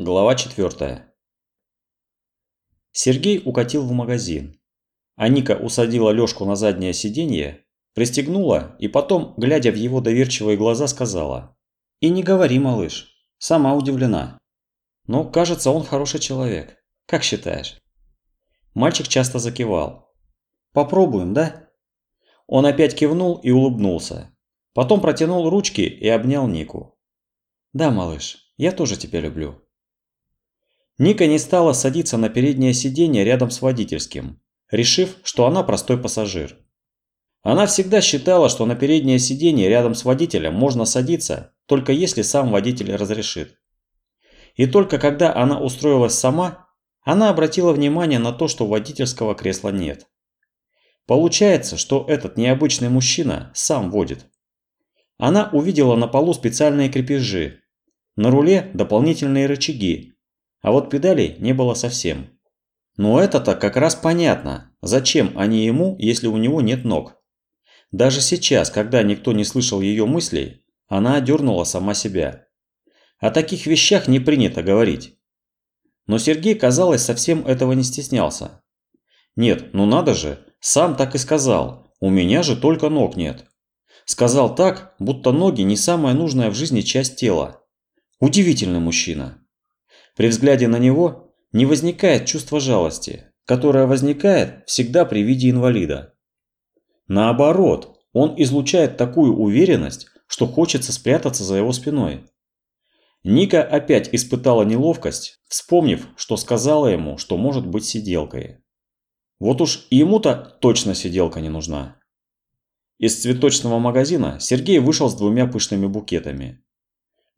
Глава 4. Сергей укатил в магазин. А Ника усадила Лёшку на заднее сиденье, пристегнула и потом, глядя в его доверчивые глаза, сказала. «И не говори, малыш, сама удивлена. Но, кажется, он хороший человек. Как считаешь?» Мальчик часто закивал. «Попробуем, да?» Он опять кивнул и улыбнулся. Потом протянул ручки и обнял Нику. «Да, малыш, я тоже тебя люблю». Ника не стала садиться на переднее сиденье рядом с водительским, решив, что она простой пассажир. Она всегда считала, что на переднее сиденье рядом с водителем можно садиться, только если сам водитель разрешит. И только когда она устроилась сама, она обратила внимание на то, что водительского кресла нет. Получается, что этот необычный мужчина сам водит. Она увидела на полу специальные крепежи, на руле дополнительные рычаги, а вот педалей не было совсем. Но это-то как раз понятно, зачем они ему, если у него нет ног. Даже сейчас, когда никто не слышал ее мыслей, она одернула сама себя. О таких вещах не принято говорить. Но Сергей, казалось, совсем этого не стеснялся. Нет, ну надо же, сам так и сказал, у меня же только ног нет. Сказал так, будто ноги не самая нужная в жизни часть тела. Удивительный мужчина. При взгляде на него не возникает чувства жалости, которое возникает всегда при виде инвалида. Наоборот, он излучает такую уверенность, что хочется спрятаться за его спиной. Ника опять испытала неловкость, вспомнив, что сказала ему, что может быть сиделкой. Вот уж ему-то точно сиделка не нужна. Из цветочного магазина Сергей вышел с двумя пышными букетами.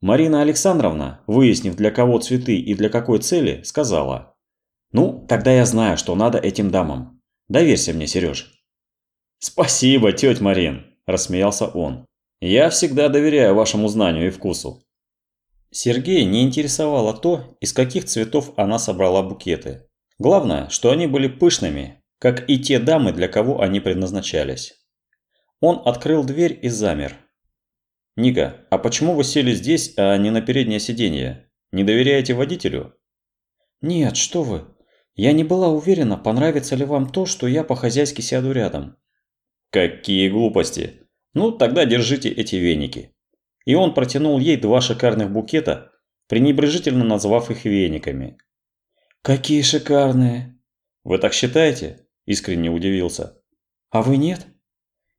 Марина Александровна, выяснив для кого цветы и для какой цели, сказала. «Ну, тогда я знаю, что надо этим дамам. Доверься мне, Сереж». «Спасибо, тетя Марин», – рассмеялся он. «Я всегда доверяю вашему знанию и вкусу». Сергея не интересовало то, из каких цветов она собрала букеты. Главное, что они были пышными, как и те дамы, для кого они предназначались. Он открыл дверь и замер, «Ника, а почему вы сели здесь, а не на переднее сиденье? Не доверяете водителю?» «Нет, что вы. Я не была уверена, понравится ли вам то, что я по-хозяйски сяду рядом». «Какие глупости! Ну, тогда держите эти веники». И он протянул ей два шикарных букета, пренебрежительно назвав их вениками. «Какие шикарные!» «Вы так считаете?» – искренне удивился. «А вы нет?»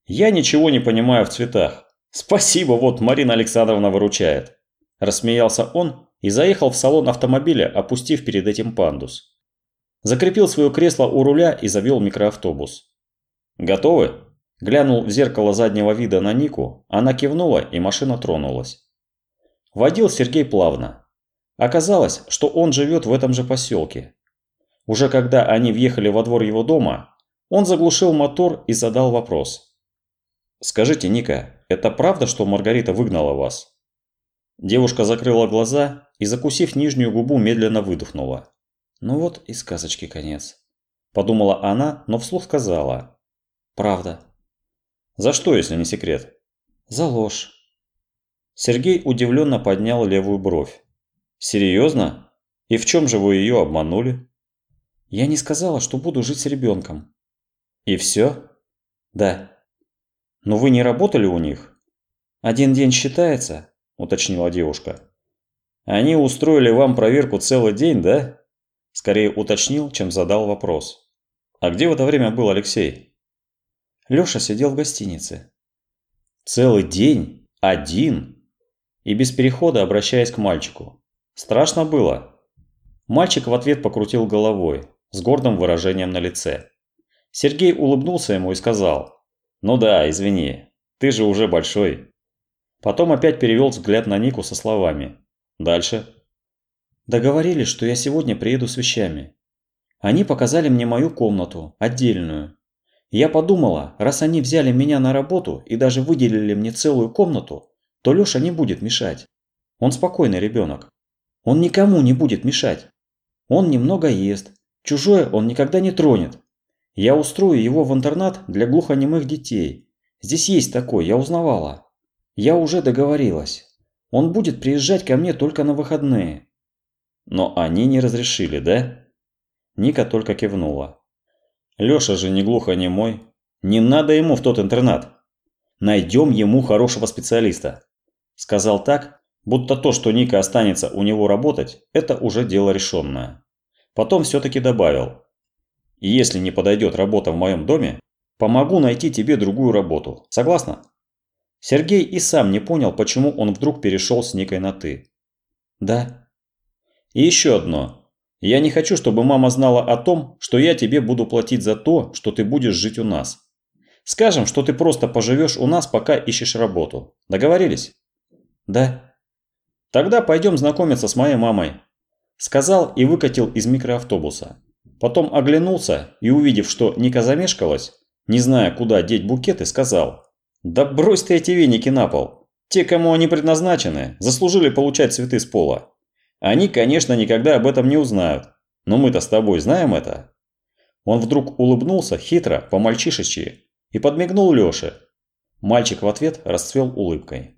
«Я ничего не понимаю в цветах. «Спасибо, вот Марина Александровна выручает», – рассмеялся он и заехал в салон автомобиля, опустив перед этим пандус. Закрепил свое кресло у руля и завел микроавтобус. «Готовы?» – глянул в зеркало заднего вида на Нику, она кивнула и машина тронулась. Водил Сергей плавно. Оказалось, что он живет в этом же поселке. Уже когда они въехали во двор его дома, он заглушил мотор и задал вопрос. «Скажите, Ника, это правда, что Маргарита выгнала вас?» Девушка закрыла глаза и, закусив нижнюю губу, медленно выдохнула. «Ну вот и сказочки конец», – подумала она, но вслух сказала. «Правда». «За что, если не секрет?» «За ложь». Сергей удивленно поднял левую бровь. «Серьезно? И в чем же вы ее обманули?» «Я не сказала, что буду жить с ребенком». «И все?» «Да». «Но вы не работали у них?» «Один день считается», – уточнила девушка. «Они устроили вам проверку целый день, да?» Скорее уточнил, чем задал вопрос. «А где в это время был Алексей?» Лёша сидел в гостинице. «Целый день? Один?» И без перехода обращаясь к мальчику. «Страшно было?» Мальчик в ответ покрутил головой, с гордым выражением на лице. Сергей улыбнулся ему и сказал – «Ну да, извини. Ты же уже большой». Потом опять перевел взгляд на Нику со словами. «Дальше?» «Договорились, что я сегодня приеду с вещами. Они показали мне мою комнату, отдельную. Я подумала, раз они взяли меня на работу и даже выделили мне целую комнату, то Лёша не будет мешать. Он спокойный ребенок. Он никому не будет мешать. Он немного ест, чужое он никогда не тронет, я устрою его в интернат для глухонемых детей. Здесь есть такой, я узнавала. Я уже договорилась. Он будет приезжать ко мне только на выходные. Но они не разрешили, да? Ника только кивнула. Лёша же не глухонемой. Не надо ему в тот интернат. Найдем ему хорошего специалиста. Сказал так, будто то, что Ника останется у него работать, это уже дело решенное. Потом все-таки добавил. Если не подойдет работа в моем доме, помогу найти тебе другую работу. Согласна? Сергей и сам не понял, почему он вдруг перешел с Никой на «ты». Да. И еще одно. Я не хочу, чтобы мама знала о том, что я тебе буду платить за то, что ты будешь жить у нас. Скажем, что ты просто поживешь у нас, пока ищешь работу. Договорились? Да. Тогда пойдем знакомиться с моей мамой. Сказал и выкатил из микроавтобуса. Потом оглянулся и, увидев, что Ника замешкалась, не зная, куда деть букеты, сказал. «Да брось ты эти веники на пол. Те, кому они предназначены, заслужили получать цветы с пола. Они, конечно, никогда об этом не узнают. Но мы-то с тобой знаем это». Он вдруг улыбнулся хитро, по-мальчишечьи, и подмигнул Лёше. Мальчик в ответ расцвел улыбкой.